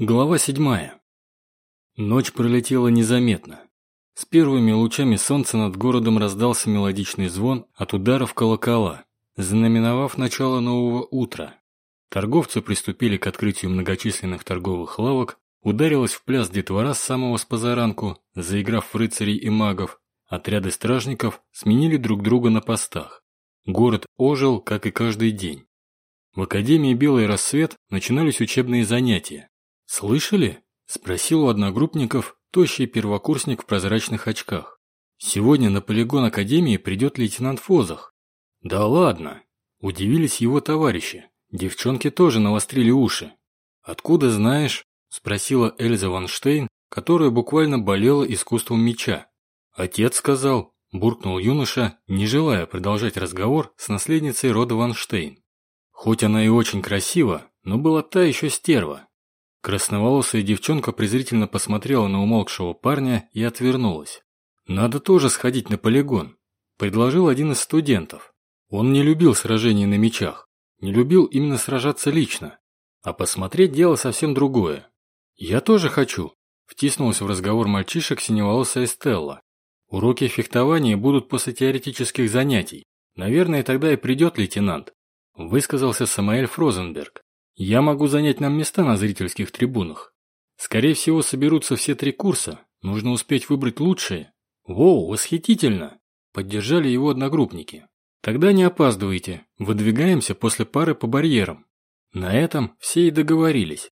Глава седьмая. Ночь пролетела незаметно. С первыми лучами солнца над городом раздался мелодичный звон от ударов колокола, знаменовав начало нового утра. Торговцы приступили к открытию многочисленных торговых лавок, ударилась в пляс детвора с самого спозаранку, заиграв в рыцарей и магов, отряды стражников сменили друг друга на постах. Город ожил, как и каждый день. В Академии «Белый рассвет» начинались учебные занятия. «Слышали?» – спросил у одногруппников тощий первокурсник в прозрачных очках. «Сегодня на полигон Академии придет лейтенант Фозах». «Да ладно!» – удивились его товарищи. Девчонки тоже навострили уши. «Откуда знаешь?» – спросила Эльза Ванштейн, которая буквально болела искусством меча. «Отец сказал», – буркнул юноша, не желая продолжать разговор с наследницей рода Ванштейн. Хоть она и очень красива, но была та еще стерва, Красноволосая девчонка презрительно посмотрела на умолкшего парня и отвернулась. «Надо тоже сходить на полигон», – предложил один из студентов. Он не любил сражений на мечах, не любил именно сражаться лично, а посмотреть дело совсем другое. «Я тоже хочу», – втиснулась в разговор мальчишек синеволосая Стелла. «Уроки фехтования будут после теоретических занятий. Наверное, тогда и придет лейтенант», – высказался Самаэль Фрозенберг. Я могу занять нам места на зрительских трибунах. Скорее всего, соберутся все три курса. Нужно успеть выбрать лучшие. Воу, восхитительно! Поддержали его одногруппники. Тогда не опаздывайте. Выдвигаемся после пары по барьерам. На этом все и договорились.